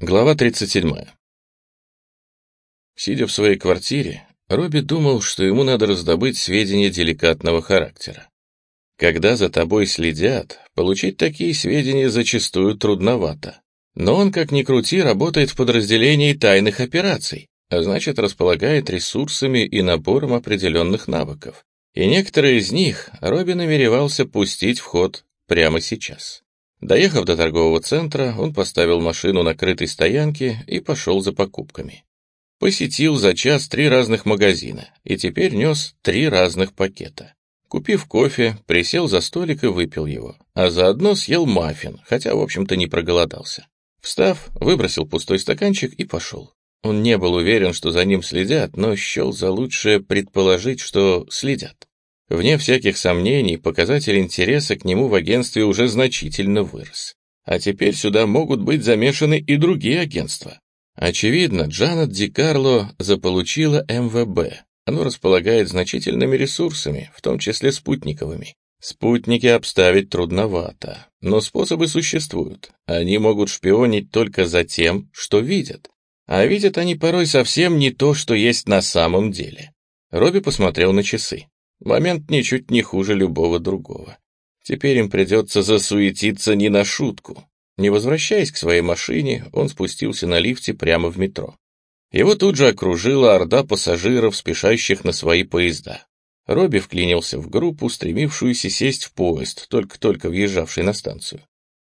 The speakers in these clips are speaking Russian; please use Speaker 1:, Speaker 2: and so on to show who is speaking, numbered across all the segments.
Speaker 1: Глава 37. Сидя в своей квартире, Робби думал, что ему надо раздобыть сведения деликатного характера. Когда за тобой следят, получить такие сведения зачастую трудновато. Но он, как ни крути, работает в подразделении тайных операций, а значит располагает ресурсами и набором определенных навыков. И некоторые из них Робби намеревался пустить в ход прямо сейчас. Доехав до торгового центра, он поставил машину на крытой стоянке и пошел за покупками. Посетил за час три разных магазина и теперь нес три разных пакета. Купив кофе, присел за столик и выпил его, а заодно съел маффин, хотя, в общем-то, не проголодался. Встав, выбросил пустой стаканчик и пошел. Он не был уверен, что за ним следят, но счел за лучшее предположить, что следят. Вне всяких сомнений, показатель интереса к нему в агентстве уже значительно вырос. А теперь сюда могут быть замешаны и другие агентства. Очевидно, Джанет Ди Карло заполучила МВБ. Оно располагает значительными ресурсами, в том числе спутниковыми. Спутники обставить трудновато, но способы существуют. Они могут шпионить только за тем, что видят. А видят они порой совсем не то, что есть на самом деле. Робби посмотрел на часы. Момент ничуть не хуже любого другого. Теперь им придется засуетиться не на шутку. Не возвращаясь к своей машине, он спустился на лифте прямо в метро. Его тут же окружила орда пассажиров, спешащих на свои поезда. Робби вклинился в группу, стремившуюся сесть в поезд, только-только въезжавший на станцию.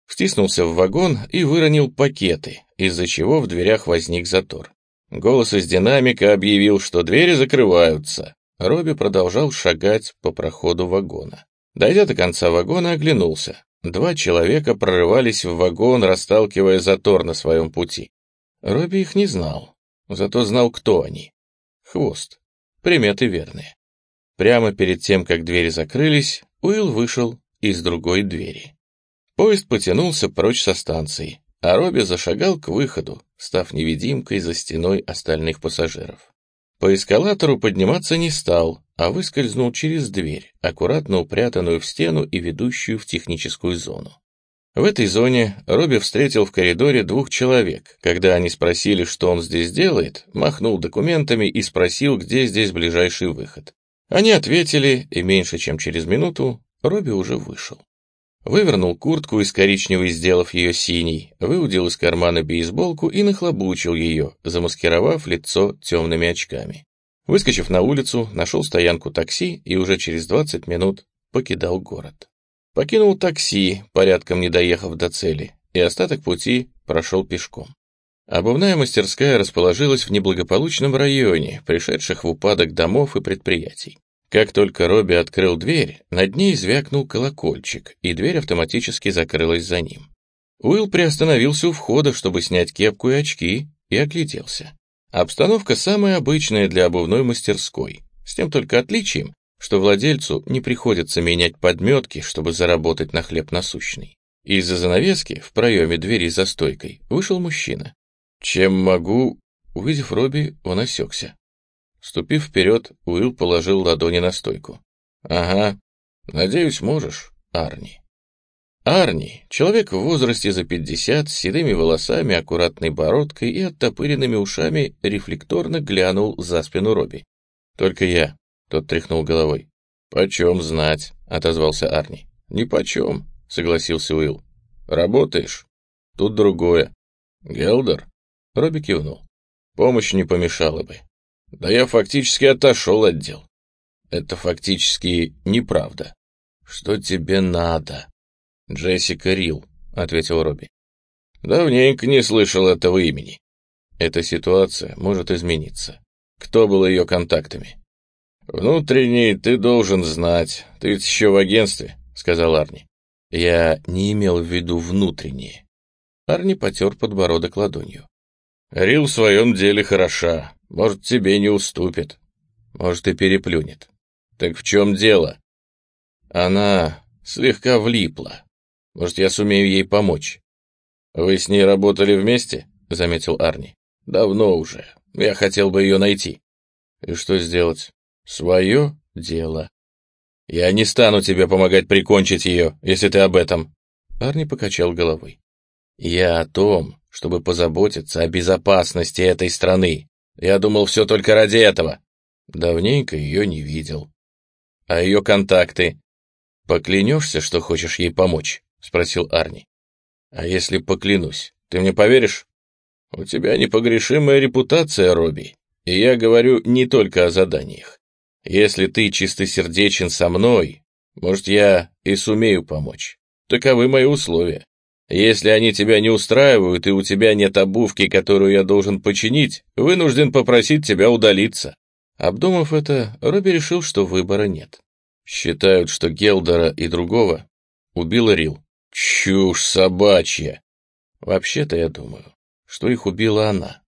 Speaker 1: Втиснулся в вагон и выронил пакеты, из-за чего в дверях возник затор. Голос из динамика объявил, что двери закрываются. Робби продолжал шагать по проходу вагона. Дойдя до конца вагона, оглянулся. Два человека прорывались в вагон, расталкивая затор на своем пути. Робби их не знал, зато знал, кто они. Хвост. Приметы верные. Прямо перед тем, как двери закрылись, Уилл вышел из другой двери. Поезд потянулся прочь со станции, а Робби зашагал к выходу, став невидимкой за стеной остальных пассажиров. По эскалатору подниматься не стал, а выскользнул через дверь, аккуратно упрятанную в стену и ведущую в техническую зону. В этой зоне Робби встретил в коридоре двух человек. Когда они спросили, что он здесь делает, махнул документами и спросил, где здесь ближайший выход. Они ответили, и меньше чем через минуту Робби уже вышел. Вывернул куртку из коричневой, сделав ее синей, выудил из кармана бейсболку и нахлобучил ее, замаскировав лицо темными очками. Выскочив на улицу, нашел стоянку такси и уже через 20 минут покидал город. Покинул такси, порядком не доехав до цели, и остаток пути прошел пешком. Обувная мастерская расположилась в неблагополучном районе, пришедших в упадок домов и предприятий. Как только Робби открыл дверь, над ней звякнул колокольчик, и дверь автоматически закрылась за ним. Уилл приостановился у входа, чтобы снять кепку и очки, и огляделся. Обстановка самая обычная для обувной мастерской, с тем только отличием, что владельцу не приходится менять подметки, чтобы заработать на хлеб насущный. Из-за занавески в проеме двери за стойкой вышел мужчина. «Чем могу...» Увидев Робби, он осекся. Ступив вперед, Уилл положил ладони на стойку. «Ага, надеюсь, можешь, Арни». Арни, человек в возрасте за пятьдесят, с седыми волосами, аккуратной бородкой и оттопыренными ушами, рефлекторно глянул за спину Робби. «Только я», — тот тряхнул головой. «Почем знать», — отозвался Арни. «Ни почем», — согласился Уилл. «Работаешь? Тут другое». «Гелдер?» — Робби кивнул. «Помощь не помешала бы». «Да я фактически отошел от дел». «Это фактически неправда». «Что тебе надо?» «Джессика Рил», — ответил Робби. «Давненько не слышал этого имени. Эта ситуация может измениться. Кто был ее контактами?» «Внутренний ты должен знать. Ты еще в агентстве», — сказал Арни. «Я не имел в виду внутренние». Арни потер подбородок ладонью. «Рил в своем деле хороша. Может, тебе не уступит. Может, и переплюнет. Так в чем дело?» Она слегка влипла. Может, я сумею ей помочь?» «Вы с ней работали вместе?» — заметил Арни. «Давно уже. Я хотел бы ее найти». «И что сделать?» «Свое дело». «Я не стану тебе помогать прикончить ее, если ты об этом». Арни покачал головой. «Я о том, чтобы позаботиться о безопасности этой страны. Я думал, все только ради этого. Давненько ее не видел. А ее контакты? Поклянешься, что хочешь ей помочь? Спросил Арни. А если поклянусь, ты мне поверишь? У тебя непогрешимая репутация, Робби, и я говорю не только о заданиях. Если ты чистосердечен со мной, может, я и сумею помочь. Таковы мои условия. Если они тебя не устраивают, и у тебя нет обувки, которую я должен починить, вынужден попросить тебя удалиться». Обдумав это, Робби решил, что выбора нет. Считают, что Гелдера и другого убила Рил. Чушь собачья. Вообще-то я думаю, что их убила она.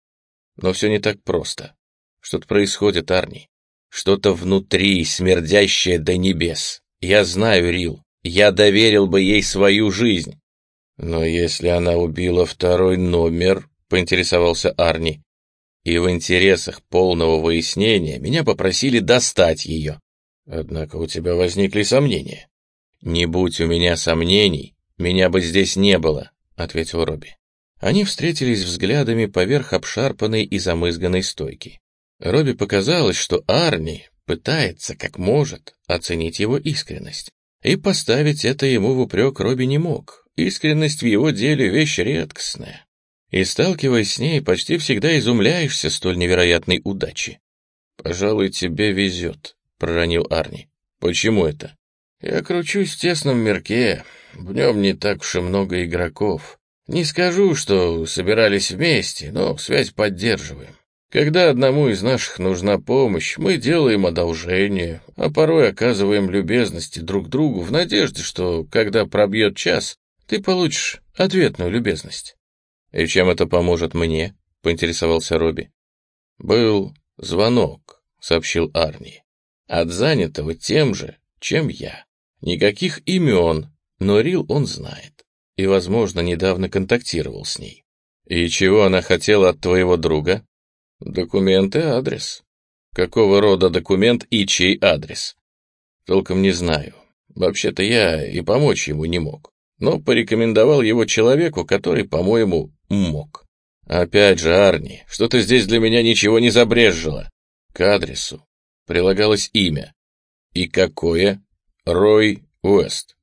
Speaker 1: Но все не так просто. Что-то происходит, Арни. Что-то внутри, смердящее до небес. Я знаю Рил. Я доверил бы ей свою жизнь. Но если она убила второй номер, поинтересовался Арни, и в интересах полного выяснения меня попросили достать ее. Однако у тебя возникли сомнения. Не будь у меня сомнений, меня бы здесь не было, ответил Робби. Они встретились взглядами поверх обшарпанной и замызганной стойки. Робби показалось, что Арни пытается, как может, оценить его искренность. И поставить это ему в упрек Робби не мог, Искренность в его деле — вещь редкостная. И, сталкиваясь с ней, почти всегда изумляешься столь невероятной удачи. «Пожалуй, тебе везет», — проронил Арни. «Почему это?» «Я кручусь в тесном мирке, в нем не так уж и много игроков. Не скажу, что собирались вместе, но связь поддерживаем. Когда одному из наших нужна помощь, мы делаем одолжение, а порой оказываем любезности друг другу в надежде, что, когда пробьет час, ты получишь ответную любезность. И чем это поможет мне? поинтересовался Робби. Был звонок, сообщил Арни. От занятого тем же, чем я. Никаких имен, но Рил он знает. И, возможно, недавно контактировал с ней. И чего она хотела от твоего друга? Документы, адрес. Какого рода документ и чей адрес? Толком не знаю. Вообще-то я и помочь ему не мог но порекомендовал его человеку, который, по-моему, мог. Опять же, Арни, что-то здесь для меня ничего не забрежжило. К адресу прилагалось имя. И какое? Рой Уэст.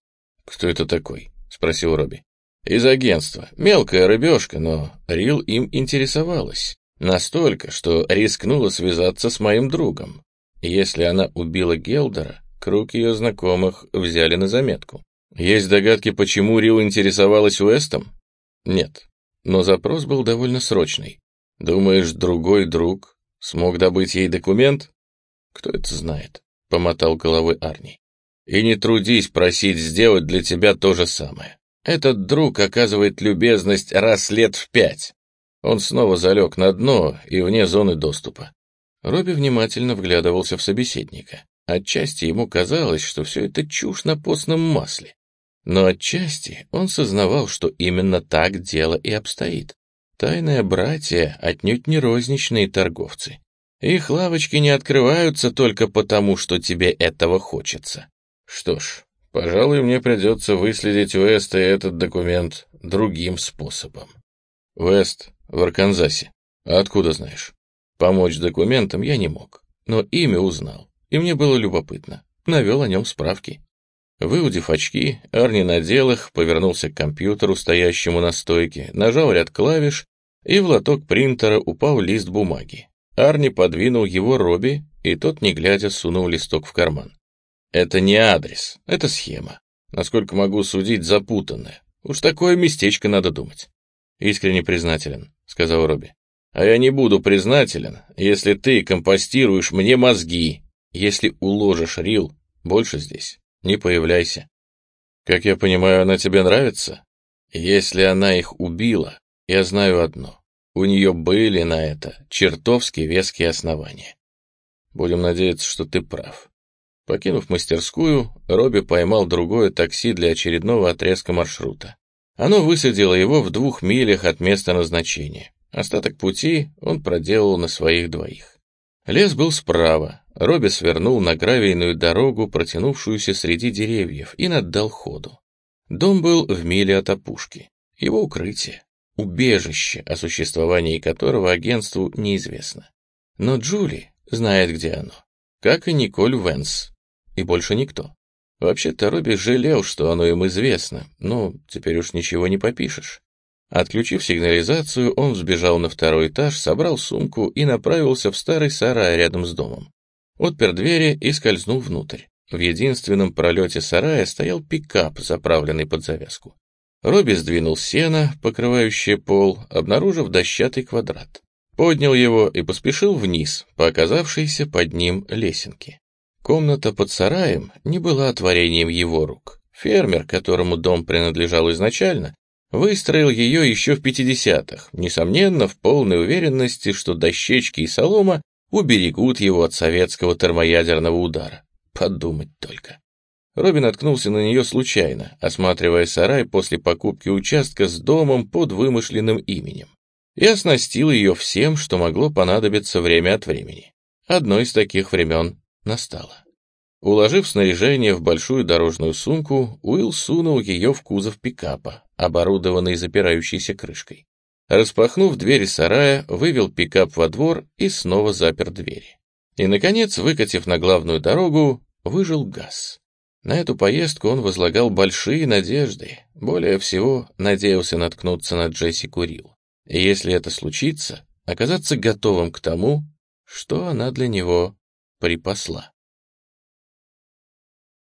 Speaker 1: Кто это такой? Спросил Робби. Из агентства. Мелкая рыбешка, но Рил им интересовалась. Настолько, что рискнула связаться с моим другом. Если она убила Гелдера, круг ее знакомых взяли на заметку. Есть догадки, почему Рил интересовалась Уэстом? Нет, но запрос был довольно срочный. Думаешь, другой друг смог добыть ей документ? Кто это знает? Помотал головой Арни. И не трудись просить сделать для тебя то же самое. Этот друг оказывает любезность раз лет в пять. Он снова залег на дно и вне зоны доступа. Робби внимательно вглядывался в собеседника. Отчасти ему казалось, что все это чушь на постном масле. Но отчасти он сознавал, что именно так дело и обстоит. Тайные братья отнюдь не розничные торговцы. Их лавочки не открываются только потому, что тебе этого хочется. Что ж, пожалуй, мне придется выследить Уэста и этот документ другим способом. Уэст в Арканзасе. А откуда знаешь? Помочь документам я не мог, но имя узнал, и мне было любопытно. Навел о нем справки. Выудив очки, Арни надел их, повернулся к компьютеру, стоящему на стойке, нажал ряд клавиш, и в лоток принтера упал лист бумаги. Арни подвинул его Робби, и тот, не глядя, сунул листок в карман. «Это не адрес, это схема. Насколько могу судить, запутанная. Уж такое местечко надо думать». «Искренне признателен», — сказал Робби. «А я не буду признателен, если ты компостируешь мне мозги, если уложишь Рил, больше здесь не появляйся. Как я понимаю, она тебе нравится? Если она их убила, я знаю одно. У нее были на это чертовски веские основания. Будем надеяться, что ты прав. Покинув мастерскую, Робби поймал другое такси для очередного отрезка маршрута. Оно высадило его в двух милях от места назначения. Остаток пути он проделал на своих двоих. Лес был справа, Робби свернул на гравийную дорогу, протянувшуюся среди деревьев, и наддал ходу. Дом был в миле от опушки. Его укрытие. убежище, о существовании которого агентству неизвестно. Но Джули знает, где оно, как и Николь Венс, и больше никто. Вообще-то Робби жалел, что оно им известно, но теперь уж ничего не попишешь. Отключив сигнализацию, он взбежал на второй этаж, собрал сумку и направился в старый сарай рядом с домом. Отпер двери и скользнул внутрь. В единственном пролете сарая стоял пикап, заправленный под завязку. Робби сдвинул сено, покрывающее пол, обнаружив дощатый квадрат. Поднял его и поспешил вниз, по оказавшейся под ним лесенке. Комната под сараем не была творением его рук. Фермер, которому дом принадлежал изначально, выстроил ее еще в 50-х, несомненно, в полной уверенности, что дощечки и солома уберегут его от советского термоядерного удара. Подумать только. Робин наткнулся на нее случайно, осматривая сарай после покупки участка с домом под вымышленным именем, и оснастил ее всем, что могло понадобиться время от времени. Одно из таких времен настало. Уложив снаряжение в большую дорожную сумку, Уилл сунул ее в кузов пикапа, оборудованный запирающейся крышкой. Распахнув двери сарая, вывел пикап во двор и снова запер двери. И, наконец, выкатив на главную дорогу, выжил газ. На эту поездку он возлагал большие надежды, более всего надеялся наткнуться на Джесси Курил. И если это случится, оказаться готовым к тому, что она для него припасла.